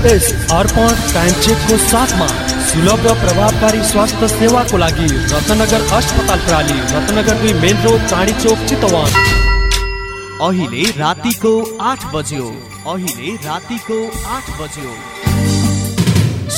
अर्पण time चेकको साथमा सुलभ र प्रभावकारी स्वास्थ्य सेवाको लागि रत्नगर अस्पताल प्राली रत्नगर दुई मेन रोड चाँडी चोक चितवन। अहिले रातिको आठ बज्यो। अहिले रातिको आठ बज्यो।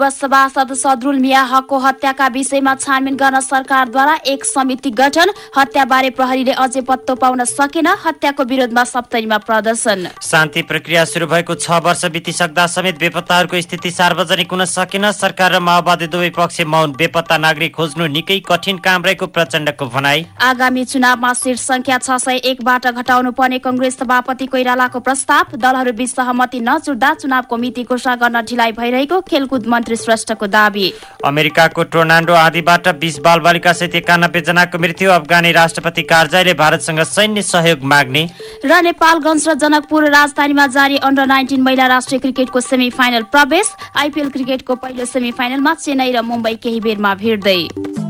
पूर्व सभासद सदरुल मिया हकको हत्याका विषयमा छानबिन गर्न सरकारद्वारा एक समिति गठन हत्याबारे प्रहरीले अझै पत्तो पाउन सकेन हत्याको विरोधमा सप्तरीमा प्रदर्शन। शान्ति प्रक्रिया सुरु भएको छ वर्ष बितिसक्दा समेत बेपत्ताहरूको स्थिति सार्वजनिक हुन सकेन। सरकार र माओवादी दुवै पक्ष मौन बेपत्ता नागरिक खोज्नु निकै कठिन काम रहेको प्रचण्डको भनाई। आगामी चुनावमा सिट संख्या छ सय एकबाट घटाउनु पर्ने कंग्रेस सभापति कोइरालाको प्रस्ताव। दलहरूबीच सहमति नजुट्दा चुनावको मिति घोषणा गर्न ढिलाइ भइरहेको खेलकुद मन्त्री श्रेष्ठको दावी। अमेरिकाको टोर्नान्डो आदिबाट बिस बालबालिका सहित एकानब्बे जनाको मृत्यु। अफगानी राष्ट्रपति कार्यालयले भारतसँग सैन्य सहयोग माग्ने। र नेपालगञ्ज र जनकपुर राजधानीमा जारी अन्डर नाइन्टिन महिला राष्ट्रिय क्रिकेटको सेमी फाइनल प्रवेश। आइपिएल क्रिकेटको पहिलो सेमी फाइनलमा चेन्नई र मुम्बई केही बेरमा भिड्दै।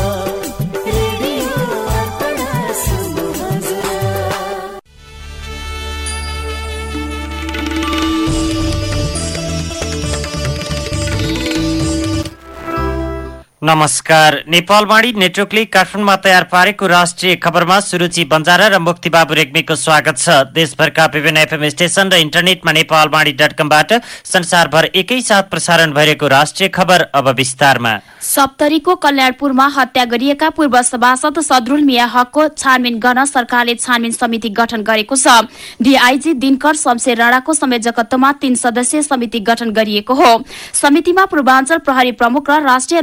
नमस्कार। नेपालवाणी नेटवर्कले काठमाडौँमा तयार पारेको राष्ट्रिय खबरमा सुरुचि बन्जारा र मुक्ति बाबु रेग्मीको स्वागत छ। देशभरका विभिन्न एफएम स्टेशन र इन्टरनेटमा नेपालवाणी डट कमबाट संसारभर एकैसाथ प्रसारण भइरहेको राष्ट्रिय खबर अब विस्तारमा। सप्तरीको कल्याणपुरमा हत्या गरिएका पूर्व सभासद सदरुल मिया हकको छानबिन गर्न सरकारले छानबिन समिति गठन गरेको छ। डीआईजी दिनकर शमशेर राणाको संयोजकत्वमा तीन सदस्यीय समिति गठन गरिएको हो। समितिमा पूर्वाञ्चल प्रहरी प्रमुख र राष्ट्रिय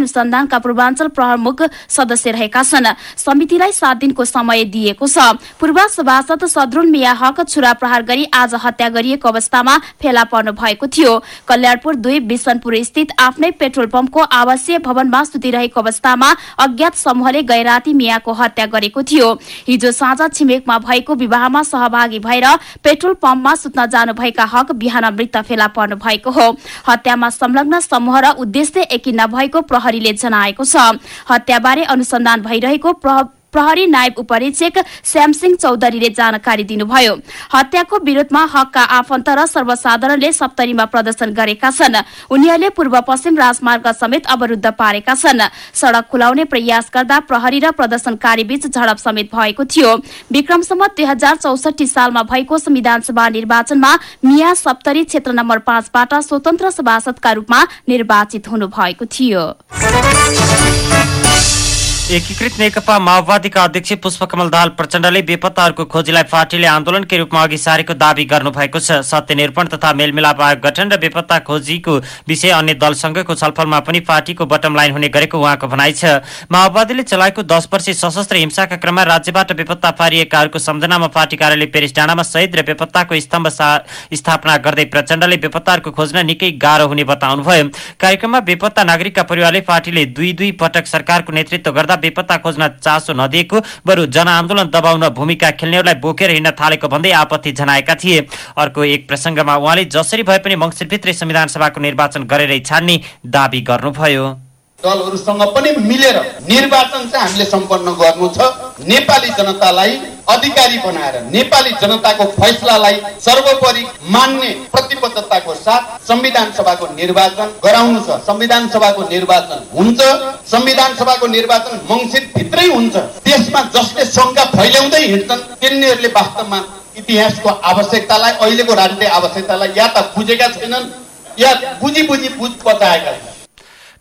अनुसन्धानका पूर्वाञ्चल प्रमुख सदस्य रहेका छन्। समितिलाई सात दिनको समय दिएको छ। पूर्व सभासद सदरुल मिया हक छुरा प्रहार गरी आज हत्या गरिएको अवस्थामा फेला पर्नु भएको थियो। कल्याणपुर दुई बिसनपुर स्थित आफ्नै पेट्रोल पम्पको आवासीय भवनमा सुतिरहेको अवस्थामा अज्ञात समूहले गैराती मियाको हत्या गरेको थियो। हिजो साँझ छिमेकमा भएको विवाहमा सहभागी भएर पेट्रोल पम्पमा सुत्न जानुभएका हक बिहान मृत फेला पर्नु भएको हो। हत्यामा संलग्न समूह र उद्देश्य एकी नभएको प्रहरीले जनाएको छ। हत्याबारे अनुसन्धान भइरहेको प्र- प्रहरी नायब उपरीक्षक श्यामसिंह चौधरीले जानकारी दिनुभयो। हत्याको विरोधमा हकका आफन्त र सर्वसाधारणले सप्तरीमा प्रदर्शन गरेका छन्। उनीहरूले पूर्व पश्चिम राजमार्ग समेत अवरुद्ध पारेका छन्। सड़क खुलाउने प्रयास गर्दा प्रहरी र प्रदर्शनकारी बीच झडप समेत भएको थियो। विक्रमसम्म दुई हजार चौसठी सालमा भएको संविधान सभा निर्वाचनमा मिया सप्तरी क्षेत्र नम्बर पाँचबाट स्वतन्त्र सभासदका रूपमा निर्वाचित हुनुभएको थियो। एकीकृत नेकपा माओवादीका अध्यक्ष पुष्पकमल दाहाल प्रचण्डले बेपत्ताहरूको खोजीलाई पार्टीले आन्दोलनकै रूपमा अघि सारेको दावी गर्नुभएको छ। सत्यनिर्पण तथा मेलमिलाप आयोग गठन र बेपत्ता खोजीको विषय अन्य दलसँगको छलफलमा पनि पार्टीको बटम लाइन हुने गरेको उहाँको भनाइ छ। माओवादीले चलाएको दस वर्षीय सशस्त्र हिंसाका क्रममा राज्यबाट बेपत्ता पारिएकाहरूको सम्झनामा पार्टी कार्यालय पेरिस डाँडामा शहीद र बेपत्ताको स्तम्भ स्थापना गर्दै प्रचण्डले बेपत्ताहरूको खोज्न निकै गाह्रो हुने बताउनुभयो। कार्यक्रममा बेपत्ता नागरिकका परिवारले पार्टीले दुई दुई पटक सरकारको नेतृत्व गर्दा बेपत्ता खोज्न चासो नदिएको बरु जनआन्दोलन दबाउन भूमिका खेल्नेहरूलाई बोकेर हिँड्न थालेको भन्दै आपत्ति जनाएका थिए। अर्को एक प्रसङ्गमा उहाँले जसरी भए पनि मङ्सिरभित्रै संविधान सभाको निर्वाचन गरेरै छाड्ने दावी गर्नुभयो। दलहरूसँग पनि मिलेर निर्वाचन चाहिँ हामीले सम्पन्न गर्नु छ। नेपाली जनतालाई अधिकारी बनाएर नेपाली जनताको फैसलालाई सर्वोपरि मान्ने प्रतिबद्धताको साथ संविधान सभाको निर्वाचन गराउनु छ। संविधान सभाको निर्वाचन हुन्छ। संविधान सभाको निर्वाचन मङ्सिर भित्रै हुन्छ। देशमा जसले शङ्का फैल्याउँदै हिँड्छन् तिनीहरूले वास्तवमा इतिहासको आवश्यकतालाई अहिलेको राजनीतिक आवश्यकतालाई या त बुझेका छैनन् या बुझी बुझी बुझ पचाएका छन्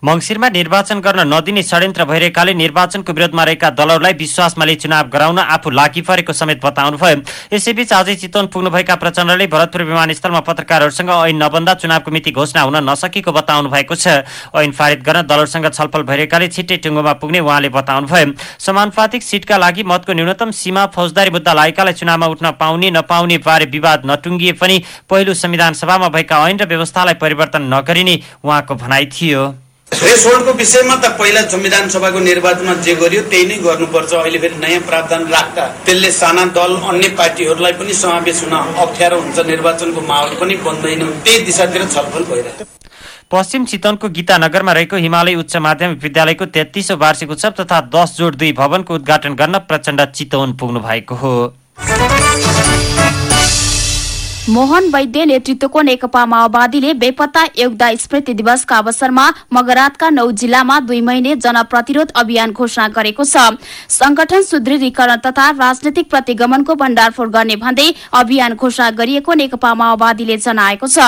मङ्सिरमा निर्वाचन गर्न नदिने षड्यन्त्र भइरहेकाले निर्वाचनको विरोधमा रहेका दलहरूलाई विश्वासमा लिई चुनाव गराउन आफू लागि परेको समेत बताउनुभयो यसैबीच आजै चितवन पुग्नुभएका प्रचण्डले भरतपुर विमानस्थलमा पत्रकारहरूसँग ऐन नबन्दा चुनावको मिति घोषणा हुन नसकेको बताउनु भएको छ। ऐन पारित गर्न दलहरूसँग छलफल भइरहेकाले छिट्टै टुङ्गोमा पुग्ने उहाँले बताउनुभयो समानुपातिक सिटका लागि मतको न्यूनतम सीमा फौजदारी मुद्दा लागेकालाई चुनावमा उठ्न पाउने नपाउने बारे विवाद नटुङ्गिए पनि पहिलो संविधान सभामा भएका ऐन र व्यवस्थालाई परिवर्तन नगरिने उहाँको भनाइ थियो। थ्रेसहोल्डको विषयमा त पहिला संविधान सभाको निर्वाचनमा जे गरियो त्यही नै गर्नुपर्छ। अहिले फेरि नयाँ प्रावधान राख्दा त्यसले साना दल अन्य पार्टीहरूलाई पनि समावेश हुन अप्ठ्यारो हुन्छ। निर्वाचनको माहौल पनि बन्दैन त्यही दिशातिर छलफल भइरहेको पश्चिम चितवनको गीतानगरमा रहेको हिमालय उच्च माध्यमिक विद्यालयको तेत्तिसौँ वार्षिक उत्सव तथा दस जोड दुई भवनको उद्घाटन गर्न प्रचण्ड चितवन पुग्नु भएको हो। मोहन वैद्य नेतृत्वको नेकपा माओवादीले बेपत्ता योगदा स्मृति दिवसका अवसरमा मगरातका नौ जिल्लामा दुई महिने जनप्रतिरोध अभियान घोषणा गरेको छ। संगठन सुदृढीकरण तथा राजनैतिक प्रतिगमनको भण्डारफोड गर्ने भन्दै अभियान घोषणा गरिएको नेकपा माओवादीले जनाएको छ।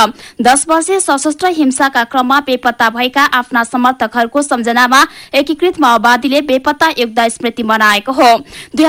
दश वर्षीय सशस्त्र हिंसाका क्रममा बेपत्ता भएका आफ्ना समर्थकहरूको सम्झनामा एकीकृत माओवादीले बेपत्ता योगदा स्मृति मनाएको हो। दुई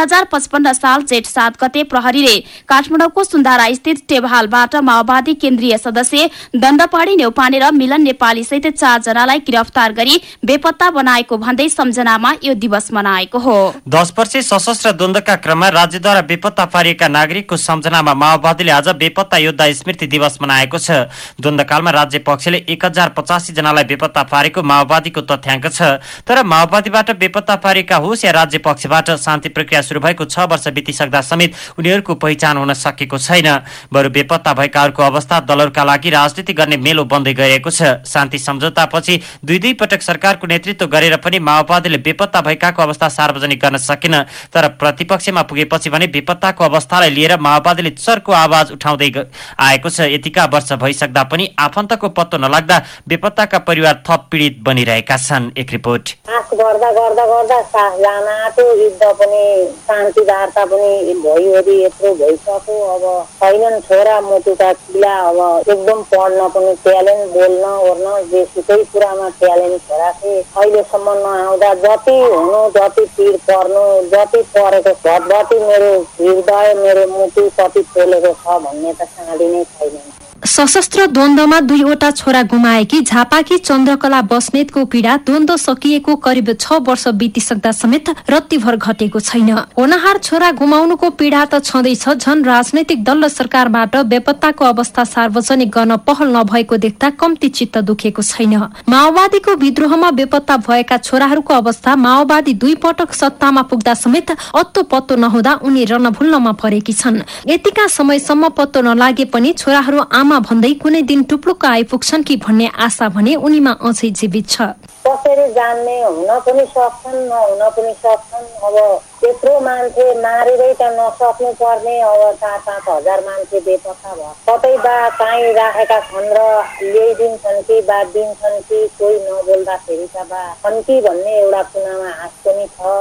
साल जेठ सात गते प्रहरीले काठमाडौँको सुन्दारा स्थित टेबहाल नेपालबाट माओवादी केन्द्रीय सदस्य दण्डपाडी नेउपाने र मिलन नेपाली सहित चारजनालाई गिरफ्तार गरी बेपत्ता बनाएको भन्दै सम्झनामा यो दिवस मनाएको हो। दश वर्षे सशस्त्र द्वन्द्वका क्रममा राज्यद्वारा बेपत्ता पारिएका नागरिकको सम्झनामा माओवादीले आज बेपत्ता योद्धा स्मृति दिवस मनाएको छ। द्वन्द्वकालमा राज्य पक्षले एक हजार पचासी जनालाई बेपत्ता पारेको माओवादीको तथ्याङ्क छ। तर माओवादीबाट बेपत्ता पारेका होस् या राज्य पक्षबाट शान्ति प्रक्रिया शुरू भएको छ वर्ष बितिसक्दा समेत उनीहरूको पहिचान हुन सकेको छैन। बरु बेपत्ता भएकाहरूको अवस्था दलहरूका लागि राजनीति गर्ने मेलो बन्दै गएको छ। शान्ति सम्झौतापछि दुई दुई पटक सरकारको नेतृत्व गरेर पनि माओवादीले बेपत्ता भएकाको अवस्था सार्वजनिक गर्न सकेन। तर प्रतिपक्षमा पुगेपछि भने बेपत्ताको अवस्थालाई लिएर माओवादीले चर्को आवाज उठाउँदै आएको छ। यतिका वर्ष भइसक्दा पनि आफन्तको पत्तो नलाग्दा बेपत्ताका परिवार थप पीडित बनिरहेका छन्। एक रिपोर्ट। गर्दा गर्दा गर्दा सास जान आँट्यो युद्ध पनि शान्ति वार्ता पनि भइवरि यत्रो भइसक्यो। अब छैनन् छोरा मुटुका किला अब एकदम पढ्न पनि ट्यालेन्ट बोल्न ओर्न जेसुकै कुरामा ट्यालेन्ट छोराथे अहिलेसम्म नआउँदा जति हुनु जति पिर पर्नु जति परेको छ जति मेरो हृदय मेरो मुटु कति पोलेको छ भन्ने त साँडी नै छैन। सशस्त्र द्वन्द्वमा दुईवटा छोरा गुमाएकी झापाकी चन्द्रकला बस्नेतको पीडा द्वन्द्व सकिएको करिब छ वर्ष बितिसक्दा समेत रत्तिभर घटेको छैन। होनहार छोरा गुमाउनुको पीडा त छँदैछ। झन राजनैतिक दल र सरकारबाट बेपत्ताको अवस्था सार्वजनिक गर्न पहल नभएको देख्दा कम्ती चित्त दुखेको छैन। माओवादीको विद्रोहमा बेपत्ता भएका छोराहरूको अवस्था माओवादी दुई पटक सत्तामा पुग्दा समेत अत्तो पत्तो नहुँदा उनी रणभुल्लमा परेकी छन्। यतिका समयसम्म पत्तो नलागे पनि छोराहरू आमा गाउँमा भन्दै कुनै दिन टुप्लुक्क आइपुग्छन् कि भन्ने आशा भने उनीमा अझै जीवित छ। कसरी जान्ने हुन पनि सक्छन् नहुन पनि सक्छन्। अब त्यत्रो मान्छे मारेरै त नसक्नु पर्ने अब चार पाँच हजार मान्छे बेपत्ता भयो। कतै बा काहीँ राखेका छन् र ल्याइदिन्छन् कि दिन्छन् कि कोही नबोल्दाखेरि त बा। छन् कि भन्ने एउटा कुनामा हाँस पनि छ।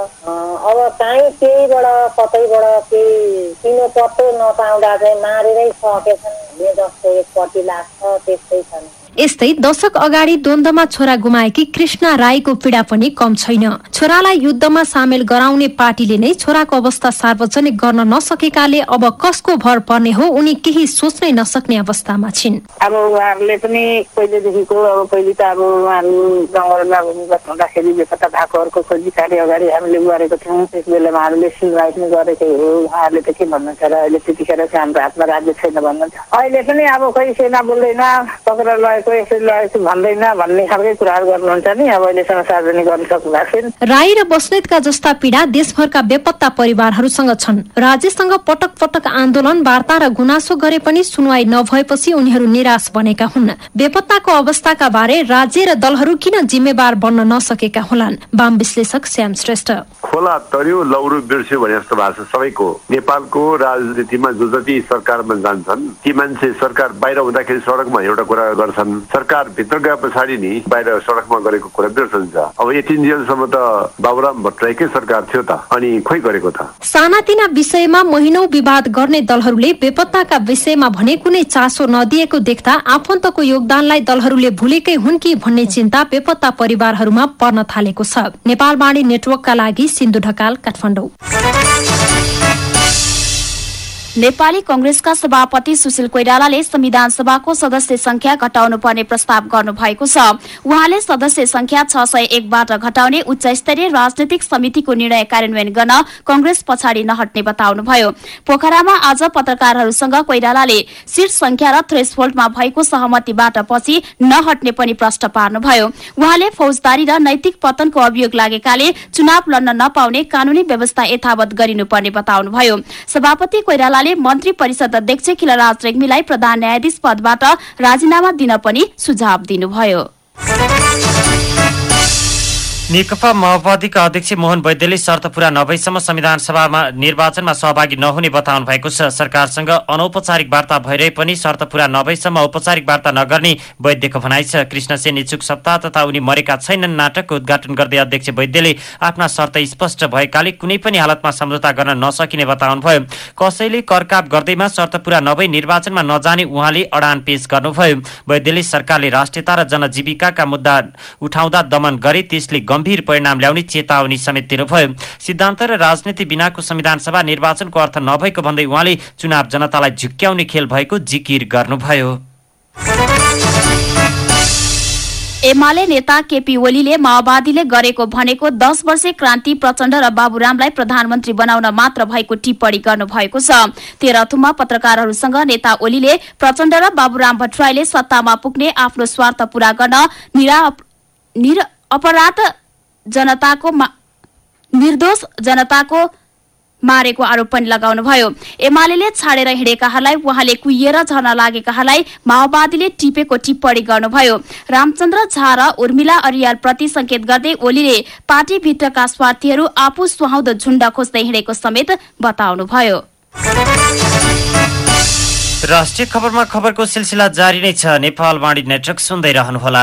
अब काहीँ केहीबाट कतैबाट केही किनो पत्तो नपाउँदा चाहिँ मारेरै सकेछन् भन्ने जस्तो एकपट्टि लाग्छ त्यस्तै छन्। यस्तै दशक अगाडि द्वन्द्वमा छोरा गुमाएकी कृष्णा राईको पीडा पनि कम छैन। छोरालाई युद्धमा सामेल गराउने पार्टीले नै छोराको अवस्था सार्वजनिक गर्न नसकेकाले अब कसको भर पर्ने हो उनी केही सोच्नै नसक्ने अवस्थामा छिन्। अब उहाँहरूले पनि पहिलेदेखिको अब पहिले त अब उहाँहरू बेपत्ता भएकोहरूको खोजी कार्य अगाडि हामीले गरेको थियौँ। त्यस बेला उहाँहरूले सुनवाई पनि गरेकै हो। उहाँहरूले त के भन्नुहुन्छ र अहिले त्यतिखेर चाहिँ हाम्रो हातमा राज्य छैन भन्नुहुन्छ। अहिले पनि अब खोइ सेना बोल्दैन। पक्रेर यसरी भन्दैन भन्ने खालकै कुराहरू गर्नुहुन्छ नि। अब अहिलेसम्म सार्वजनिक गर्न सक्नु भएको छैन। राई र बस्नेतका जस्ता पीडा देशभरका बेपत्ता परिवारहरूसँग छन्। राज्यसँग पटक पटक आन्दोलन वार्ता र गुनासो गरे पनि सुनवाई नभएपछि उनीहरू निराश बनेका हुन्। बेपत्ताको अवस्थाका बारे राज्य र दलहरू किन जिम्मेवार बन्न नसकेका होलान्? वाम विश्लेषक श्याम श्रेष्ठ। खोला तर्यो लौरो बिर्स्यो भने जस्तो भएको छ सबैको। नेपालको राजनीतिमा जो जति सरकारमा जान्छन् ती मान्छे सरकार बाहिर हुँदाखेरि सडकमा एउटा कुरा गर्छन्। सरकार भित्र गए पछाडि नि बाहिर सडकमा गरेको कुरा बिर्सन्छ अब यतिन्जेलसम्म त बाबुराम भट्टराईकै सरकार थियो त अनि खोइ गरेको त? सानातिना विषयमा महिनौ विवाद गर्ने दलहरूले बेपत्ताका विषयमा भने कुनै चासो नदिएको देख्दा आफन्तको योगदानलाई दलहरूले भुलेकै हुन् कि भन्ने चिन्ता बेपत्ता परिवारहरूमा पर्न थालेको छ। नेपालवाणी नेटवर्कका लागि सिन्धु ढकाल काठमाडौँ। नेपाली कंग्रेसका सभापति सुशील कोइरालाले संविधान सभाको सदस्य संख्या घटाउनु पर्ने प्रस्ताव गर्नु भएको छ। उहाँले सदस्य संख्या छ सय एकबाट घटाउने उच्च स्तरीय राजनैतिक समितिको निर्णय कार्यान्वयन गर्न कंग्रेस पछाडि नहट्ने बताउनुभयो। पोखरामा आज पत्रकारहरूसँग कोइरालाले सीट संख्या र थ्रेसहोल्डमा भएको सहमतिबाट पछि नहट्ने पनि प्रश्न पार्नुभयो। उहाँले फौजदारी र नैतिक पतनको अभियोग लागेकाले चुनाव लड्न नपाउने कानूनी व्यवस्था यथावत गरिनुपर्ने बताउनुभयो। सभापति कोइरालाले मन्त्री परिषद अध्यक्ष खिलराज रेग्मीलाई प्रधान न्यायाधीश पदबाट राजीनामा दिन पनि सुझाव दिनुभयो। नेकपा माओवादीका अध्यक्ष मोहन वैद्यले शर्त पूरा नभएसम्म संविधान सभामा निर्वाचनमा सहभागी नहुने बताउनु भएको छ। सरकारसँग अनौपचारिक वार्ता भइरहे पनि शर्त पूरा नभएसम्म औपचारिक वार्ता नगर्ने वैद्यको भनाइ छ। कृष्णसेन इच्छुक सप्ताह तथा उनी मरेका छैनन् नाटकको उद्घाटन गर्दै अध्यक्ष वैद्यले आफ्ना शर्त स्पष्ट भएकाले कुनै पनि हालतमा सम्झौता गर्न नसकिने बताउनुभयो। कसैले करकाप गर्दैमा शर्त पूरा नभई निर्वाचनमा नजाने उहाँले अडान पेश गर्नुभयो। वैद्यले सरकारले राष्ट्रियता र जनजीविकाका मुद्दा उठाउँदा दमन गरे त्यसले गम्भीर परिणाम ल्याउने चेतावनी समेत दिनुभयो। सिद्धान्त र राजनीति बिनाको संविधान सभा निर्वाचनको अर्थ नभएको भन्दै उहाँले चुनाव जनतालाई झुक्क्याउने खेल भएको जिकिर गर्नुभयो। एमाले नेता केपी ओलीले माओवादीले गरेको भनेको दस वर्षे क्रान्ति प्रचण्ड र बाबुरामलाई प्रधानमन्त्री बनाउन मात्र भएको टिप्पणी गर्नु भएको छ। तेह्रथुममा पत्रकारहरूसँग नेता ओलीले प्रचण्ड र बाबुराम भट्टराईले सत्तामा पुग्ने आफ्नो स्वार्थ पूरा गर्न निर अपराध जनताको निर्दोष जनताको मारेको आरोप पनि लगाउनुभयो। एमाले छाडेर हिँडेकाहरूलाई उहाँले कुहिएर झर्न लागेकाहरूलाई माओवादीले टिपेको टिप्पणी गर्नुभयो। रामचन्द्र झा र उर्मिला अरियाल प्रति संकेत गर्दै ओलीले पार्टीभित्रका स्वार्थीहरू आफू सुहाउँदो झुण्ड खोज्दै हिँडेको समेत बताउनुभयो। राष्ट्रिय खबरमा खबरको सिलसिला जारी नै छ। नेपाल वाणी नेटवर्क सुन्दै रहनुहोला।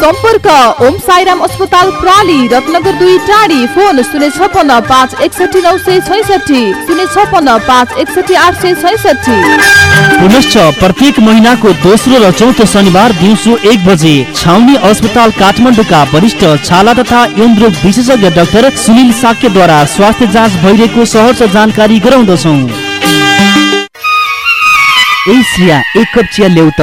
सम्पर्क। ओम साईराम अस्पताल प्राली रत्नगर दुई टाढी। फोन शून्य छपन्न पाँच एकसठी नौ सय छैसठी। शून्य छपन्न पाँच एकसठी आठ सय छैसठी। पुनश्च प्रत्येक महिनाको दोस्रो र चौथो शनिबार दिउँसो एक बजे छाउनी अस्पताल काठमाडौँका वरिष्ठ छाला तथा यौन रोग विशेषज्ञ डाक्टर सुनिल साक्यद्वारा स्वास्थ्य जाँच भइरहेको सहर जानकारी गराउँदछौ। ए श्रिया एक कप चिया ल्याउ त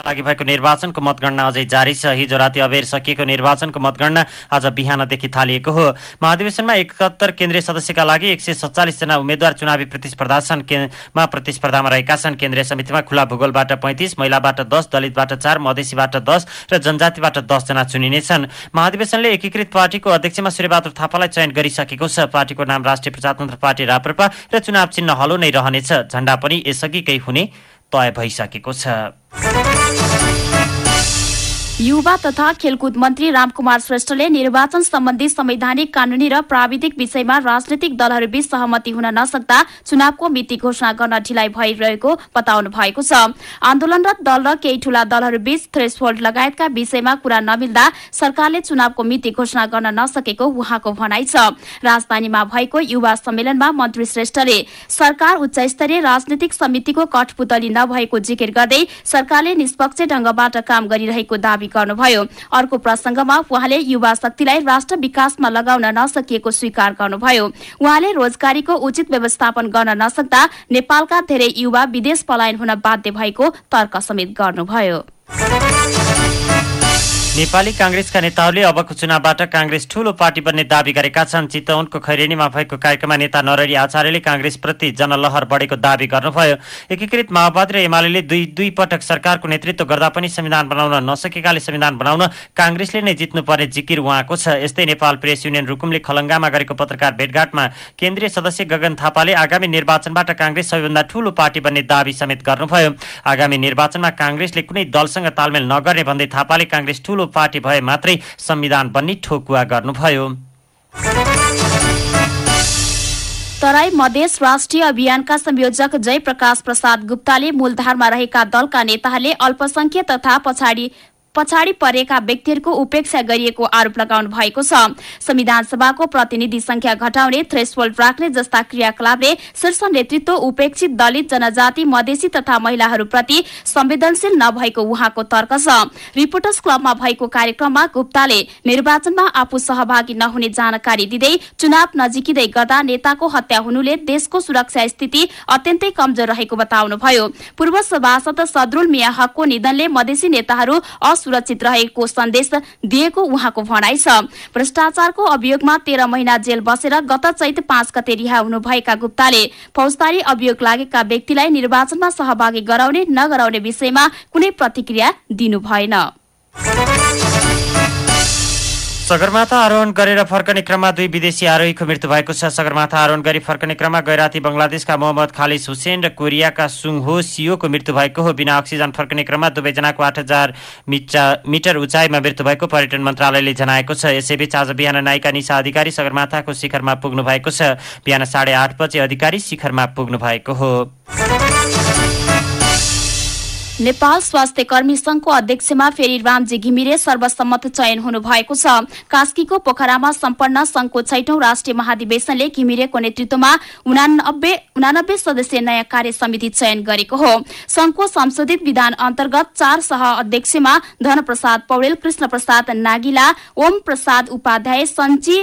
का लागि भएको निर्वाचनको मतगणना अझै जारी छ। हिजो राति अबेर सकिएको निर्वाचनको मतगणना आज बिहानदेखि थालिएको हो। महाधिवेशनमा एकहत्तर केन्द्रीय सदस्यका लागि एक सय सत्तालिसजना उम्मेद्वार चुनावी प्रतिस्पर्धा छन्। प्रतिस्पर्धामा रहेका छन्। केन्द्रीय समितिमा खुला भूगोलबाट पैँतिस महिलाबाट दस दलितबाट चार मधेसीबाट दस र जनजातिबाट दसजना चुनिनेछन् महाधिवेशनले एकीकृत पार्टीको अध्यक्षमा सूर्यबहादुर थापालाई चयन गरिसकेको छ। पार्टीको नाम राष्ट्रिय प्रजातन्त्र पार्टी राप्रपा र चुनाव चिन्ह हलो नै रहनेछ। झण्डा पनि यसअघिकै हुने तय भइसकेको छ। युवा तथा खेलकुद मन्त्री रामकुमार श्रेष्ठले निर्वाचन सम्बन्धी संवैधानिक कानूनी र प्राविधिक विषयमा राजनैतिक दलहरूबीच सहमति हुन नसक्दा चुनावको मिति घोषणा गर्न ढिलाइ भइरहेको बताउनु भएको छ। आन्दोलनरत दल र केही ठूला दलहरूबीच थ्रेसहोल्ड लगायतका विषयमा कुरा नमिल्दा सरकारले चुनावको मिति घोषणा गर्न नसकेको उहाँको भनाइ छ। राजधानीमा भएको युवा सम्मेलनमा मन्त्री श्रेष्ठले सरकार उच्च स्तरीय राजनैतिक समितिको कठपुतली नभएको जिकिर गर्दै सरकारले निष्पक्ष ढंगबाट काम गरिरहेको दावी गर्नुभयो। अर्को प्रसंगमा उहाँले युवा शक्तिलाई राष्ट्र विकासमा लगाउन नसकिएको स्वीकार गर्नुभयो। उहाँले रोजगारीको उचित व्यवस्थापन गर्न नसक्दा नेपालका धेरै युवा विदेश पलायन हुन बाध्य भएको तर्क समेत गर्नुभयो। नेपाली काङ्ग्रेसका नेताहरूले अबको चुनावबाट काङ्ग्रेस ठूलो पार्टी बन्ने दावी गरेका छन्। चितवनको खैरेनीमा भएको कार्यक्रममा नेता नरहरी आचार्यले काङ्ग्रेसप्रति जनलहर बढेको दावी गर्नुभयो। एकीकृत माओवादी र एमाले दुई दुई पटक सरकारको नेतृत्व गर्दा पनि संविधान बनाउन नसकेकाले संविधान बनाउन काङ्ग्रेसले नै जित्नुपर्ने जिकिर उहाँको छ। यस्तै नेपाल प्रेस युनियन रुकुमले खलङ्गामा गरेको पत्रकार भेटघाटमा केन्द्रीय सदस्य गगन थापाले आगामी निर्वाचनबाट काङ्ग्रेस सबैभन्दा ठूलो पार्टी बन्ने दावी समेत गर्नुभयो। आगामी निर्वाचनमा काङ्ग्रेसले कुनै दलसँग तालमेल नगर्ने भन्दै थापाले काङ्ग्रेस ठूलो पार्टी भए मात्रै संविधान बन्ने ठोकुवा गर्नुभयो। तराई मधेस राष्ट्रिय अभियानका संयोजक जयप्रकाश प्रसाद गुप्ताले मूलधारमा रहेका दलका नेताहरूले अल्पसंख्यक तथा पछाडि पछाडि परेका व्यक्तिहरूको उपेक्षा गरिएको आरोप लगाउनु भएको छ। संविधान सभाको प्रतिनिधि संख्या घटाउने थ्रेसहोल्ड राख्ने जस्ता क्रियाकलापले शीर्ष नेतृत्व उपेक्षित दलित जनजाति मधेसी तथा महिलाहरूप्रति संवेदनशील नभएको उहाँको तर्क छ। रिपोर्टर्स क्लबमा भएको कार्यक्रममा गुप्ताले निर्वाचनमा आफू सहभागी नहुने जानकारी दिँदै चुनाव नजिकिँदै गर्दा नेताको हत्या हुनुले देशको सुरक्षा स्थिति अत्यन्तै कमजोर रहेको बताउनुभयो। पूर्व सभासद सदरुल मिया हकको निधनले मधेसी नेताहरू असुरक्षित रहेको सन्देश दिएको उहाँको भनाइ छ। भ्रष्टाचारको अभियोगमा तेह्र महिना जेल बसेर गत चैत पाँच गते रिहा हुनुभएका गुप्ताले फौजदारी अभियोग लागेका व्यक्तिलाई निर्वाचनमा सहभागी गराउने नगराउने विषयमा कुनै प्रतिक्रिया दिनु भएन सगरमाथा आरोहण गरेर फर्कने क्रममा दुई विदेशी आरोहीको मृत्यु भएको छ। सगरमाथा आरोहण गरी फर्कने क्रममा गैराती बङ्गलादेशका मोहम्मद खालिस हुसेन र कोरियाका सुङ हो सियोको मृत्यु भएको हो। बिना अक्सिजन फर्कने क्रममा दुवैजनाको आठ हजार मिटर उचाइमा मृत्यु भएको पर्यटन मन्त्रालयले जनाएको छ। यसैबीच आज बिहान नायिका निशा अधिकारी सगरमाथाको शिखरमा पुग्नु भएको छ। बिहान साढे आठ बजे अधिकारी शिखरमा पुग्नु भएको हो। नेपाल स्वास्थ्य कर्मी संघको अध्यक्षमा फेरि रामजी घिमिरे सर्वसम्मत चयन हुनु भएको छ। कास्कीको पोखरामा सम्पन्न संघको छैठौं राष्ट्रिय महाधिवेशनले घिमिरेको नेतृत्वमा उनानब्बे सदस्यीय नयाँ कार्य समिति चयन गरेको हो। संघको संशोधित विधान अन्तर्गत चार सह अध्यक्षमा धनप्रसाद पौडेल कृष्ण प्रसाद नागिला ओम प्रसाद उपाध्याय सञ्ची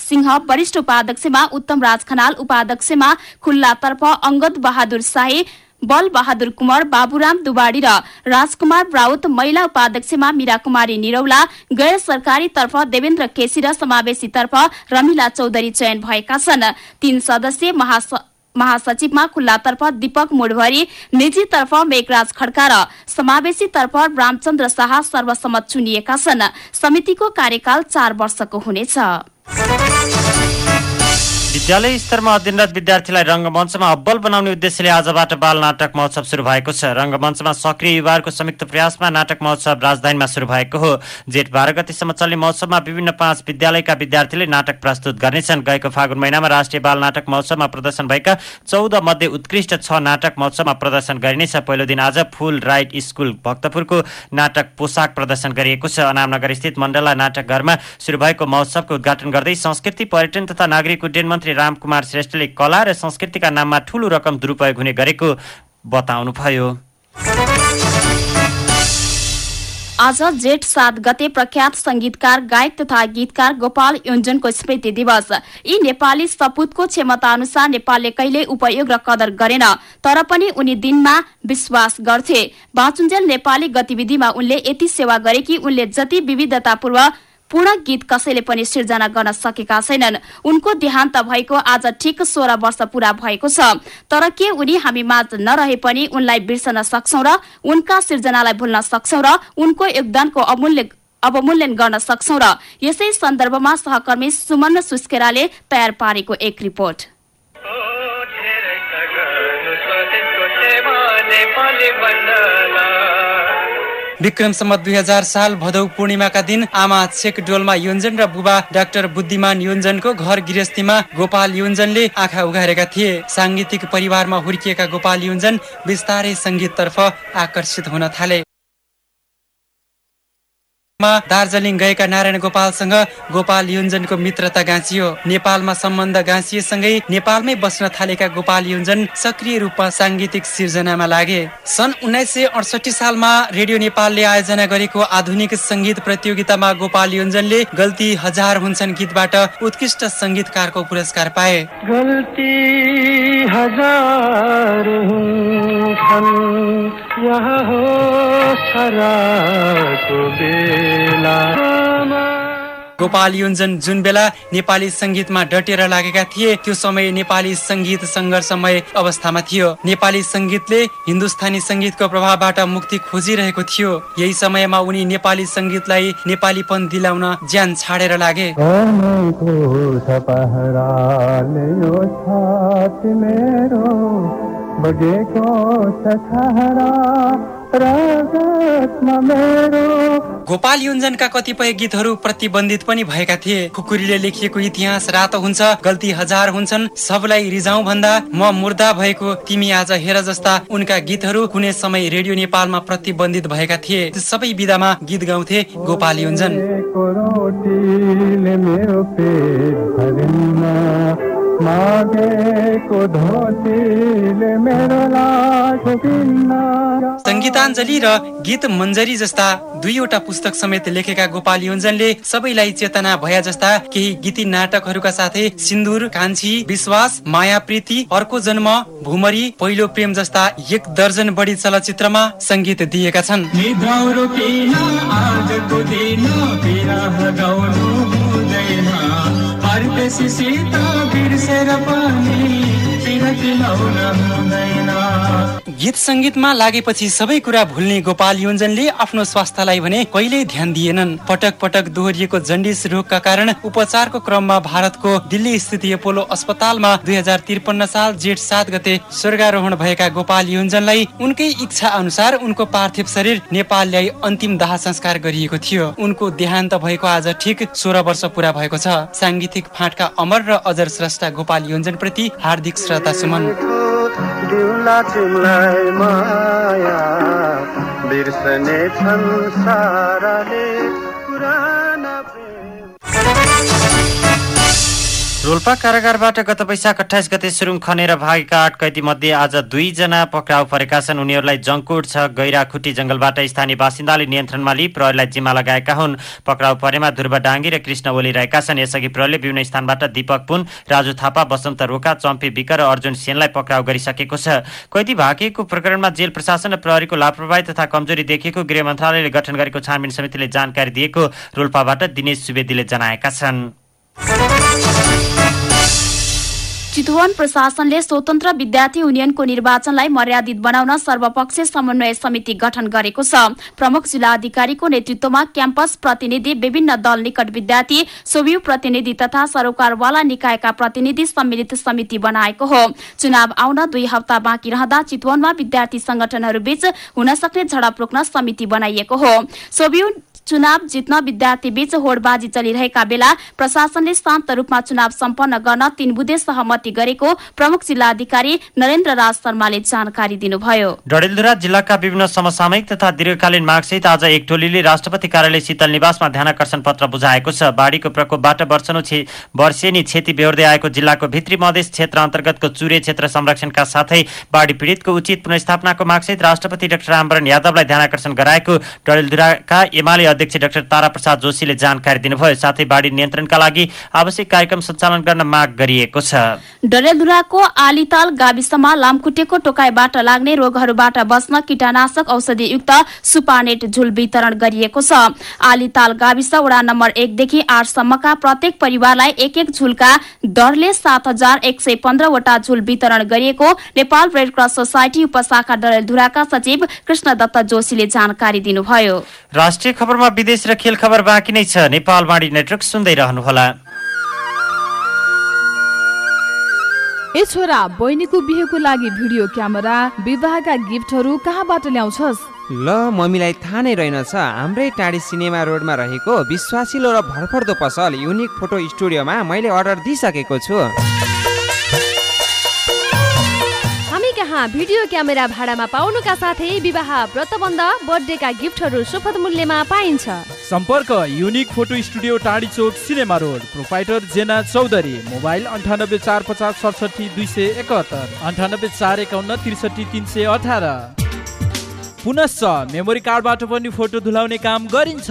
सिंह वरिष्ठ उपाध्यक्षमा उत्तम राज खनाल उपाध्यक्षमा खुल्लातर्फ अंगद बहादुर शाही बल बहादुर कुमार बाबुराम दुवाडी र राजकुमार राउत महिला उपाध्यक्षमा मीरा कुमारी निरौला गैर सरकारी तर्फ देवेन्द्र केसी र समावेशी तर्फ रमिला चौधरी चयन भएका छन्। तीन सदस्यीय महास महासचिवमा खुल्लातर्फ दीपक मुडभरी निजीतर्फ मेघराज खड्का र समावेशीतर्फ रामचन्द्र शाह सर्वसम्मत चुनिएका छन्। समितिको कार्यकाल चार वर्षको हुनेछ। विद्यालय स्तरमा अध्ययनरत विद्यार्थीलाई रङ्गमञ्चमा अब्बल बनाउने उद्देश्यले आजबाट बाल नाटक महोत्सव शुरू भएको छ। रङ्गमञ्चमा सक्रिय युवाहरूको संयुक्त प्रयासमा नाटक महोत्सव राजधानीमा शुरू भएको हो। जेठ बाह्र गतिसम्म चल्ने महोत्सवमा विभिन्न पाँच विद्यालयका विद्यार्थीले नाटक प्रस्तुत गर्नेछन्। गएको फागुन महिनामा राष्ट्रिय बाल नाटक महोत्सवमा प्रदर्शन भएका चौध मध्ये उत्कृष्ट छ नाटक महोत्सवमा प्रदर्शन गरिनेछ। पहिलो दिन आज फुल राइट स्कुल भक्तपुरको नाटक पोसाक प्रदर्शन गरिएको छ। अनामनगर स्थित मण्डला नाटक घरमा शुरू भएको महोत्सवको उद्घाटन गर्दै संस्कृति पर्यटन तथा नागरिक उड्डयन मन्त्री रामकुमार श्रेष्ठले कला र संस्कृतिका नाममा ठूलो रकम दुरुपयोग हुने गरेको बताउनुभयो। आज जेठ सात गते प्रख्यात संगीतकार गायक तथा गीतकार गोपाल योन्जनको स्मृति दिवस। यी नेपाली सपूतको क्षमता अनुसार नेपालले कहिले उपयोग र कदर गरेन तर पनि उनी दिनमा विश्वास गर्थे। बाँचुन्जेल नेपाली गतिविधिमा उनले यति सेवा गरे कि उनले जति विविधतापूर्व पूर्ण गीत कसैले पनि सिर्जना गर्न सकेका छैनन्। उनको देहान्त भएको आज ठिक सोह्र वर्ष पूरा भएको छ। तर के उनी हामी माझ नरहे पनि उनलाई बिर्सन सक्छौ र उनका सिर्जनालाई भुल्न सक्छौ र उनको योगदानको अमूल्य अवमूल्यन गर्न सक्छौ र यसै सन्दर्भमा सहकर्मी सुमन सुस्केराले तयार पारेको एक रिपोर्ट। सम्मत दुई हजार साल भदौ पूर्णिमाका दिन आमा छेक डोलमा योन्जन र बुबा डाक्टर बुद्धिमान योन्जनको घर गृहस्थीमा गोपाल योन्जनले आँखा उघारेका थिए। साङ्गीतिक परिवारमा हुर्किएका गोपाल योन्जन बिस्तारै सङ्गीततर्फ आकर्षित हुन थाले। दार्जिलिङ गएका नारायण गोपालसँग गोपाल युञ्जनको मित्रता गाँसियो। नेपालमा सम्बन्ध गाँसिएसँगै नेपालमै बस्न थालेका गोपाल युञ्जन सक्रिय रूपमा साङ्गीतिक सिर्जनामा लागे। सन् उन्नाइस सय अडसठी सालमा रेडियो नेपालले आयोजना गरेको आधुनिक सङ्गीत प्रतियोगितामा गोपाल युञ्जनले गल्ती हजार हुन्छन् गीतबाट उत्कृष्ट सङ्गीतकारको पुरस्कार पाए। गल्ती हजार यहाँ हो गोपाल युञ्जन जुन बेला नेपाली सङ्गीतमा डटेर लागेका थिए त्यो समय नेपाली सङ्गीत सङ्घर्षमय अवस्थामा थियो। नेपाली सङ्गीतले हिन्दुस्तानी सङ्गीतको प्रभावबाट मुक्ति खोजिरहेको थियो। यही समयमा उनी नेपाली सङ्गीतलाई नेपालीपन दिलाउन ज्यान छाडेर लागे। मेरो बगेको गोपाल युञ्जनका कतिपय गीतहरू प्रतिबन्धित पनि भएका थिए। खुकुरीले लेखिएको इतिहास रातो हुन्छ गल्ती हजार हुन्छन् सबलाई रिजाउँ भन्दा म मुर्दा भएको तिमी आज हेर जस्ता उनका गीतहरू कुनै समय रेडियो नेपालमा प्रतिबन्धित भएका थिए। सबै विधामा गीत गाउँथे गोपाल युञ्जन सङ्गीताञ्जली र गीत मञ्जरी जस्ता दुईवटा पुस्तक समेत लेखेका गोपाल योन्जनले सबैलाई चेतना भया जस्ता केही गीती नाटकहरूका साथै सिन्दुर कान्छी विश्वास माया प्रीति अर्को जन्म भुमरी पहिलो प्रेम जस्ता एक दर्जन बढी चलचित्रमा सङ्गीत दिएका छन्। आजको दिन पे सीता गिर से रपानी गीत सङ्गीतमा लागेपछि सबै कुरा भुल्ने गोपाल योन्जनले आफ्नो स्वास्थ्यलाई भने कहिल्यै ध्यान दिएनन्। पटक पटक दोहोरिएको जन्डिस रोगका कारण उपचारको क्रममा भारतको दिल्ली स्थित एपोलो अस्पतालमा दुई हजार त्रिपन्न साल जेठ सात गते स्वर्गारोहण भएका गोपाल योन्जनलाई उनकै इच्छा अनुसार उनको पार्थिव शरीर नेपाल ल्याई अन्तिम दाह संस्कार गरिएको थियो। उनको देहान्त भएको आज ठिक सोह्र वर्ष पुरा भएको छ। साङ्गीतिक फाँटका अमर र अजर स्रष्टा गोपाल योन्जन प्रति हार्दिक श्रद्धा माया बिर्सने रोल्पा कारागारबाट गत वैशाख अठाइस गते सुरुङ खनेर भागेका आठ कैदी मध्ये आज दुईजना पक्राउ परेका छन्। उनीहरूलाई जङ्कुट छ गैराखुट्टी जंगलबाट स्थानीय बासिन्दाले नियन्त्रणमा लिई प्रहरीलाई जिम्मा लगाएका हुन्। पक्राउ परेमा ध्रुव डाङ्गी र कृष्ण ओली रहेका छन्। यसअघि प्रहरीले विभिन्न स्थानबाट दीपक पुन राजु थापा बसन्त रोका चम्पी विक र अर्जुन सेनलाई पक्राउ गरिसकेको छ। कैदी भागिएको प्रकरणमा जेल प्रशासन र प्रहरीको लापरवाही तथा कमजोरी देखिएको गृह मन्त्रालयले गठन गरेको छानबिन समितिले जानकारी दिएको रोल्पाबाट दिनेश सुवेदीले जनाएका छन्। चितवन प्रशासनले स्वतन्त्र विद्यार्थी युनियनको निर्वाचनलाई मर्यादित बनाउन सर्वपक्षीय समन्वय समिति गठन गरेको छ। प्रमुख जिल्ला अधिकारीको नेतृत्वमा क्याम्पस प्रतिनिधि विभिन्न दल निकट विद्यार्थी सोभियु प्रतिनिधि तथा सरोकारवाला निकायका प्रतिनिधि सम्मिलित समिति बनाएको हो। चुनाव आउन दुई हप्ता बाँकी रहँदा चितवनमा विद्यार्थी संगठनहरू बीच हुन सक्ने झडप रोक्न समिति बनाइएको हो। सोभियु चुनाव जित्न विद्यार्थी बीच होडबाजी चलिरहेका बेला प्रशासनले शान्त रूपमा चुनाव सम्पन्न गर्न तीन बुधे सहमति गरेको प्रमुख जिल्ला अधिकारी नरेन्द्र राज शर्माले जानकारी दिनुभयो। डडेलधुरा जिल्लाका विभिन्न समसामयिक तथा दीर्घकालीन मागसहित आज एक टोलीले राष्ट्रपति कार्यालय शीतल निवासमा ध्यानकर्षण पत्र बुझाएको छ। बाढीको प्रकोपबाट वर्षनु वर्षेनी क्षति बेहोर्दै आएको जिल्लाको भित्री मधेस क्षेत्र अन्तर्गतको चुरे क्षेत्र संरक्षणका साथै बाढी पीडितको उचित पुनस्थापनाको मागसहित राष्ट्रपति डाक्टर रामवरण यादवलाई ध्यानकर्षण गराएको डडेलधुराका एमाले अध्यक्ष डाक्टर तारा प्रसाद जोशीले जानकारी दिनुभयो साथै बाढी नियन्त्रणका लागि आवश्यक कार्यक्रम सञ्चालन गर्न माग गरिएको छ। डडेलधुराको आलिताल गाविसमा लामखुट्टेको टोकाइबाट लाग्ने रोगहरूबाट बच्न कीटनाशक औषधियुक्त सुपानेट झुल वितरण गरिएको छ। आलिताल गाविस वडा नम्बर एकदेखि आठसम्मका प्रत्येक परिवारलाई एक एक झुलका दरले सात हजार एक सय पन्ध्रवटा झुल वितरण गरिएको नेपाल रेड क्रस सोसाइटी उपशाखा डडेलधुराका सचिव कृष्ण दत्त जोशीले जानकारी दिनुभयो। राष्ट्रिय खबरमा विदेश र खेल खबर बाँकी नै छ। नेपाल बाणी नेटवर्क सुन्दै रहनुहोला। ए छोरा बहिनीको बिहेको लागि भिडियो क्यामेरा विवाहका गिफ्टहरू कहाँबाट ल्याउँछस्? ल मम्मीलाई थाहा नै रहेनछ। हाम्रै टाढी सिनेमा रोडमा रहेको विश्वासिलो र भरपर्दो पसल युनिक फोटो स्टुडियोमा मैले अर्डर दिइसकेको छु। कहाँ भिडियो क्यामेरा भाडामा पाउनुका साथै विवाह व्रतबन्ध बर्थडेका गिफ्टहरू सुपथ मूल्यमा पाइन्छ। सम्पर्क युनिक फोटो स्टुडियो टाढी Chowk cinema road proprietor Jena Chaudhary mobile अन्ठानब्बे चार पचास सडसठी दुई सय एकात्तर अन्ठानब्बे चार एकाउन्न त्रिसठी तिन सय अठार। पुनश्च मेमोरी कार्डबाट पनि फोटो धुलाउने काम गरिन्छ।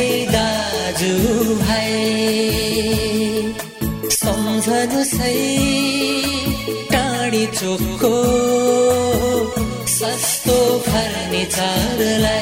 सम्झनु सही टाढी चोकको सस्तो फर्निचरलाई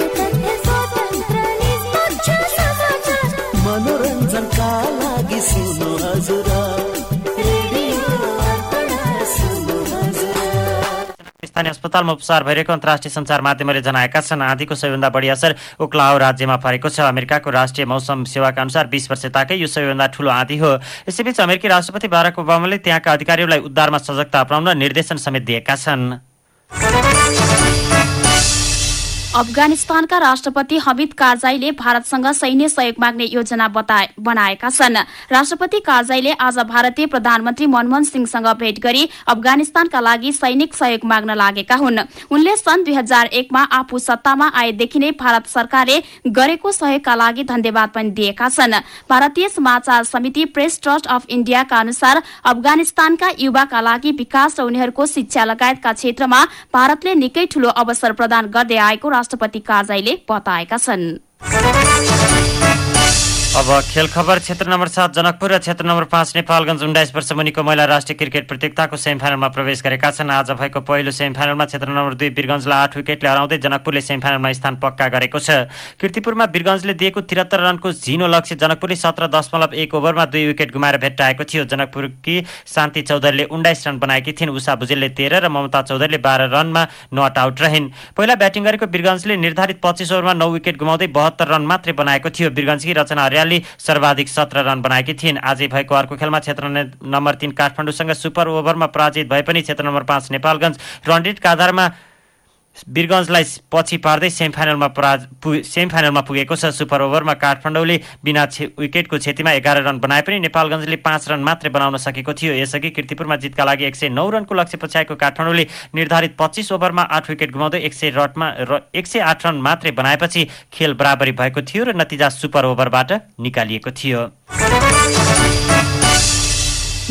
मनोरञ्जनका लागि सुन्नु हजुर स्थानीय अस्पतालमा उपचार भइरहेको अन्तर्राष्ट्रिय सञ्चार माध्यमले जनाएका छन् आँधीको सबैभन्दा बढी असर ओक्लाहो राज्यमा परेको छ अमेरिकाको राष्ट्रिय मौसम सेवाका अनुसार बिस वर्ष ताकै यो सबैभन्दा ठूलो आँधी हो यसैबीच अमेरिकी राष्ट्रपति बाराक ओबामाले त्यहाँका अधिकारीहरूलाई उद्धारमा सजगता अपनाउन निर्देशन समेत दिएका छन् अफगानिस्तानका राष्ट्रपति हमिद कारजाईले भारतसँग सैन्य सहयोग माग्ने योजना बनाएका छन्। राष्ट्रपति कारजाईले आज भारतीय प्रधानमन्त्री मनमोहन सिंहसँग भेट गरी अफगानिस्तानका लागि सैनिक सहयोग माग्न लागेका हुन्। उनले सन् दुई हजार एकमा आफू सत्तामा आएदेखि नै भारत सरकारले गरेको सहयोगका लागि धन्यवाद पनि दिएका छन्। भारतीय समाचार समिति प्रेस ट्रस्ट अफ इण्डियाका अनुसार अफगानिस्तानका युवाका लागि विकास र उनीहरूको शिक्षा लगायतका क्षेत्रमा भारतले निकै ठूलो अवसर प्रदान गर्दै आएको राष्ट्रपति कारजाईले बताएका छन्। अब खेल खबर क्षेत्र नम्बर सात जनकपुर र क्षेत्र नम्बर पाँच नेपालगञ्ज उन्नाइस वर्ष मुनिको महिला राष्ट्रिय क्रिकेट प्रतियोगिताको सेमिफाइनलमा प्रवेश गरेका छन्। आज भएको पहिलो सेमिफाइनलमा क्षेत्र नम्बर दुई वीरगञ्जलाई आठ विकेटले हराउँदै जनकपुरले सेमिफाइनलमा स्थान पक्का गरेको छ। किर्तिपुरमा वीरगञ्जले दिएको त्रिहत्तर रनको झिनो लक्ष्य जनकपुरले सत्र दशमलव एक ओभरमा दुई विकेट गुमाएर भेट्टाएको थियो। जनकपुरकी शान्ति चौधरीले उन्नाइस रन बनाएकी थिइन्। उषा भुजेलले तेह्र र ममता चौधरीले बाह्र रनमा नट आउट रहिन्। पहिला ब्याटिङ गरेको वीरगञ्जले निर्धारित पच्चिस ओभरमा नौ विकेट गुमाउँदै बहत्तर रन मात्रै बनाएको थियो। वीरगञ्जकी रचना हरियाली सर्वाधिक सत्र रन बनाएकी थिइन्। आजै भएको अर्को खेलमा क्षेत्र नम्बर तीन काठमाडौँसँग सुपर ओभरमा पराजित भए पनि क्षेत्र नम्बर पाँच नेपालगञ्ज। रनरेटका आधारमा वीरगञ्जलाई पछि पार्दै सेमिफाइनलमा पराज सेमिफाइनलमा पुगेको छ सुपर ओभरमा काठमाडौँले बिना विकेटको क्षतिमा एघार रन बनाए पनि नेपालगञ्जले पाँच रन मात्रै बनाउन सकेको थियो। यसअघि किर्तिपुरमा जितका लागि एक सय नौ रनको लक्ष्य पछ्याएको काठमाडौँले निर्धारित पच्चिस ओभरमा आठ विकेट गुमाउँदै एक सय रटमा एक सय आठ रन मात्रै बनाएपछि खेल बराबरी भएको थियो र नतिजा सुपर ओभरबाट निकालिएको थियो।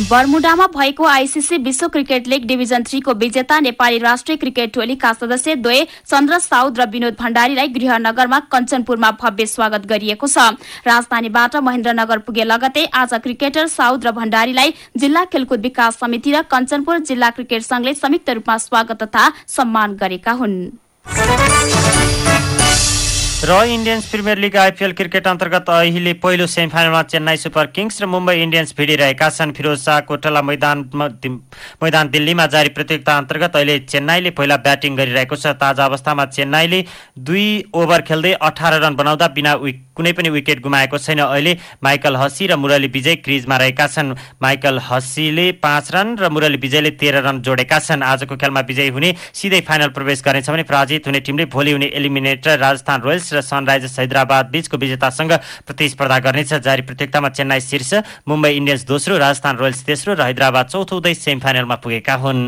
बर्मुडामा भएको आइसिसी विश्व क्रिकेट लिग डिभिजन थ्रीको विजेता नेपाली राष्ट्रिय क्रिकेट टोलीका सदस्य द्वय चन्द्र साउद र विनोद भण्डारीलाई गृहनगरमा कञ्चनपुरमा भव्य स्वागत गरिएको छ। राजधानीबाट महेन्द्रनगर पुगे लगतै आज क्रिकेटर साउद र भण्डारीलाई जिल्ला खेलकुद विकास समिति र कञ्चनपुर जिल्ला क्रिकेट संघले संयुक्त रूपमा स्वागत तथा सम्मान गरेका हुन्। र Indians premier league IPL cricket अन्तर्गत अहिले पहिलो सेमिफाइनलमा चेन्नाई सुपर किङ्स र मुम्बई इन्डियन्स भिडिरहेका छन्। फिरोज शाह कोटला मैदान मैदान दिल्लीमा जारी प्रतियोगिता अन्तर्गत अहिले चेन्नाईले पहिला ब्याटिङ गरिरहेको छ। ताजा अवस्थामा चेन्नाईले दुई ओभर खेल्दै अठार रन बनाउँदा बिना कुनै पनि विकेट गुमाएको छैन। अहिले माइकल हसी र मुरली विजय क्रिजमा रहेका छन्। माइकल हसीले पाँच रन र मुरली विजयले तेह्र रन जोडेका छन्। आजको खेलमा विजयी हुने सिधै फाइनल प्रवेश गर्नेछ भने पराजित हुने टिमले भोलि हुने एलिमिनेटर राजस्थान रोयल्स र सनराइजर्स हैदराबाद बीचको विजेतासँग प्रतिस्पर्धा गर्नेछ। जारी प्रतियोगितामा चेन्नाई शीर्ष मुम्बई इन्डियन्स दोस्रो राजस्थान रोयल्स तेस्रो र हैदराबाद चौथो हुँदै सेमिफाइनलमा पुगेका हुन्।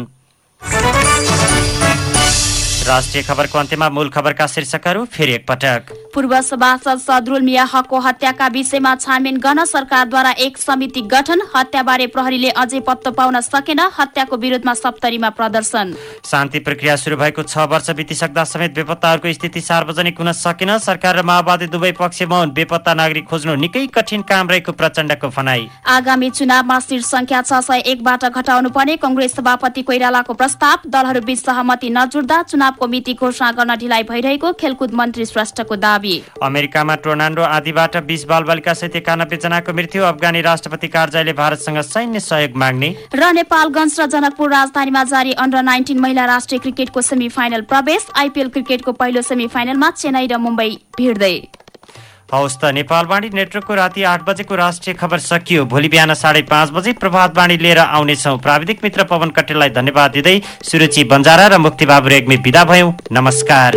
राष्ट्रिय खबरको अन्त्यमा मूल खबरका शीर्षकहरू फेरि एकपटक। पूर्व सभासद सदरुल मिया हकको हत्याका विषयमा छानबिन गर्न सरकारद्वारा एक समिति गठन हत्याबारे प्रहरीले अझै पत्तो पाउन सकेन हत्याको विरोधमा सप्तरीमा प्रदर्शन। शान्ति प्रक्रिया सुरु भएको छ वर्ष बितिसक्दा समेत बेपत्ताहरूको स्थिति सार्वजनिक हुन सकेन। सरकार र माओवादी दुवै पक्ष मौन बेपत्ता नागरिक खोज्नु निकै कठिन काम रहेको प्रचण्डको भनाई। आगामी चुनावमा सिट संख्या छ सय एकबाट घटाउनु पर्ने कंग्रेस सभापति कोइरालाको प्रस्ताव। दलहरूबीच सहमति नजुट्दा चुनावको मिति घोषणा गर्न ढिलाइ भइरहेको खेलकुद मन्त्री श्रेष्ठको दावी। अमेरिकामा टोर्नान्डो आदिबाट बीस बालबालिका सहित एकानब्बे जनाको मृत्यु। अफगानी राष्ट्रपति कार्यालयले भारतसँग सैन्य सहयोग माग्ने। र नेपालगञ्ज र जनकपुर राजधानीमा जारी अन्डर नाइन्टिन महिला राष्ट्रिय क्रिकेटको सेमी फाइनल प्रवेश आइपिएल क्रिकेटको पहिलो सेमी फाइनलमा चेन्नई र मुम्बई भिड्दै। हवस् त नेपालवाणी नेटवर्कको राति आठ बजेको राष्ट्रिय खबर सकियो। भोलि बिहान साढे पाँच बजे प्रभातवाणी लिएर आउनेछौ। प्राविधिक मित्र पवन कटेललाई धन्यवाद दिँदै सुरुचि बन्जारा र मुक्ति बाबु रेग्मी विदा भयौँ। नमस्कार।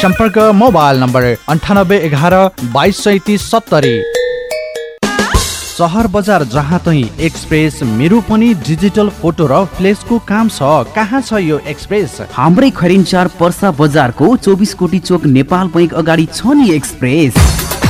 सम्पर्क मोबाइल नम्बर अन्ठानब्बे एघार बाइस सैतिस सत्तरी। सहर बजार जहाँ तै एक्सप्रेस मेरो पनि डिजिटल फोटो र फ्लेसको काम छ। कहाँ छ यो एक्सप्रेस? हाम्रै खरिन्चार पर्सा बजारको चौबिस कोटी चोक नेपाल बैङ्क अगाडि छ नि एक्सप्रेस।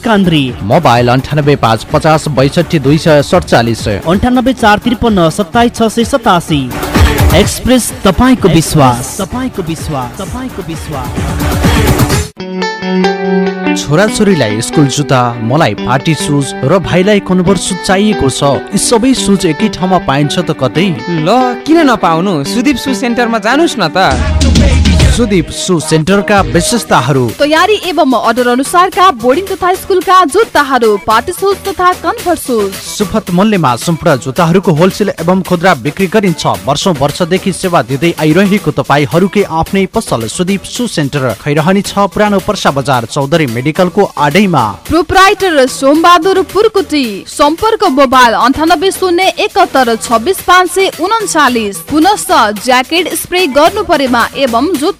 लकान्द्री मोबाइल अन्ठानब्बे पाँच पचास बैसठी दुई सय सडचालिस। अन्ठानब्बे चार त्रिपन्न सत्ताइस छ सय सतासी। एक्सप्रेस तपाईँको विश्वास। तपाईँको विश्वास। तपाईँको विश्वास। छोराछोरीलाई स्कुल जुत्ता मलाई पार्टी सुज र भाइलाई कन्भर्स सुज चाहिएको छ। यी सबै सुज एकै ठाउँमा पाइन्छ त कतै? ल किन नपाउनु? सुदीप सु सेन्टरमा जानुहोस् न त। सुदीप सु सेन्टरका विशेषताहरू। तयारी एवं अर्डर अनुसारका बोर्डिङ तथा स्कुलका जुत्ताहरू पार्टी सुज तथा कन्फर्ट सुज सुपथ मूल्यमा सम्पूर्ण जुत्ताहरूको होलसेल एवं खुद्रा बिक्री गरिन्छ। वर्षौँ वर्षदेखि सेवा दिँदै आइरहेको तपाईँहरूकै आफ्नै पसल सुदीप सु सेन्टर खैरहनी छ पुरानो पर्सा बजार चौधरी मेडिकलको आडैमा। प्रोप्राइटर सोमबहादुर पुरकुटी सम्पर्क मोबाइल अन्ठानब्बे शून्य एकहत्तर छब्बिस पाँच सय उन्चालिस पुनश्च ज्याकेट स्प्रे गर्नु परेमा एवं जुत्ता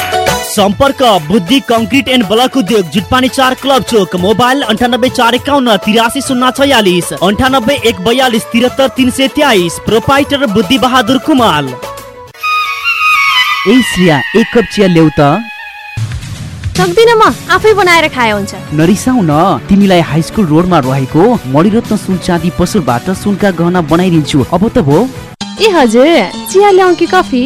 सम्पर्क बुद्धि कङ्क्रिट एन्ड ब्लक उद्योग जुटपानी चार क्लब चोक मोबाइल अन्ठानब्बे चार एकाउन्न तिरासी शून्य छयालिस अन्ठानब्बे एक बयालिस तिहत्तर तिन सय तेइस प्रोपाइटर बुद्धि बहादुर कुमाल। ए श्रिया एक कप चिया ल्याउ त। सक्दिनँ म आफै बनाएर खाए हुन्छ। नरिसाउ न तिमीलाई हाई स्कुल रोडमा रहेको मणिरत्न सुन चाँदी पसलबाट सुनका गहना बनाइदिन्छु। अब त भो। ए हजुर चिया ल्याउँ कि कफी?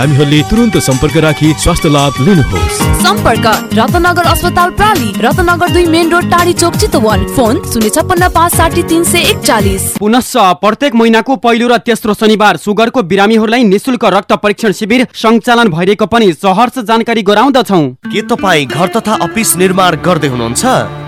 बिरामीहरूले तुरन्त सम्पर्क राखी स्वास्थ्य लाभ लिनुहोस्। सम्पर्क रत्नगर अस्पताल प्राली रत्नगर दुई मेन रोड टाढी चोक चितवन। फोन शून्य छप्पन्न पाँच साठी तिन सय एकचालिस। पुनश्च प्रत्येक महिनाको पहिलो र तेस्रो शनिबार सुगरको बिरामीहरूलाई निशुल्क रक्त परीक्षण शिविर सञ्चालन भइरहेको पनि सहर्ष जानकारी गराउँदछौ। के तपाईँ घर तथा अफिस निर्माण गर्दै हुनुहुन्छ?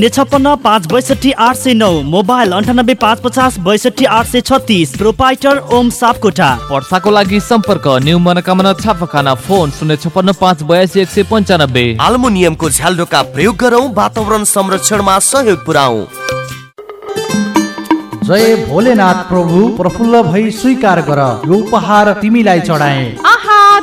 शून्य छप्पन्न पाँच बैसठी आठ सय नौ मोबाइल अन्ठानब्बे पाँच पचास बैसठी आठ सय छत्तिस प्रोपाइटर ओम सापकोटा। वर्षाको लागि सम्पर्क न्यू मनोकामना छापाखाना फोन शून्य छप्पन्न पाँच बयासी एक सय पन्चानब्बे। आल्मुनियमको झ्यालडोका प्रयोग गरौँ वातावरण संरक्षणमा सहयोग पुऱ्याउ जय भोलेनाथ प्रभु प्रफुल्ल भई स्वीकार गर यो उपहार तिमीलाई चढाए।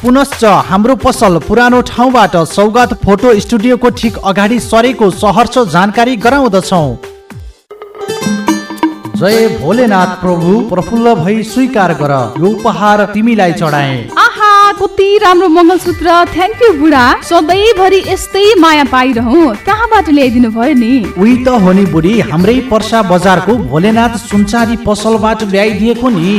पुनश्च हाम्रो पसल पुरानो ठाउँबाट सौगात फोटो स्टुडियोको ठिक अगाडि सरेको सहर्ष जानकारी गराउँदछौ। जय भोलेनाथ प्रभु प्रफुल्ल भई स्वीकार गर यो उपहार तिमीलाई चढाए। आहा कति राम्रो मङ्गलसूत्र। थ्याङ्क यू बुढा। सधैँभरि यस्तै माया पाइरहँ। कहाँबाट ल्याइदिनु भयो नि? उही त हो नि बुढी हाम्रै पर्सा बजारको भोलेनाथ सुनचारी पसलबाट ल्याइदिएको नि।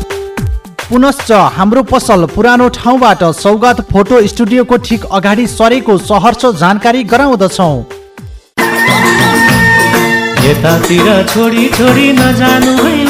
पुनश्च हाम्रो पसल पुरानो ठाउँबाट सौगात फोटो स्टुडियोको ठिक अगाडि सरेको सहर्ष जानकारी गराउँदछौ। यतातिर छोडी छोडी नजानु है।